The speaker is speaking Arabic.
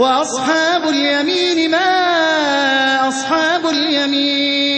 وأصحاب اليمين ما أصحاب اليمين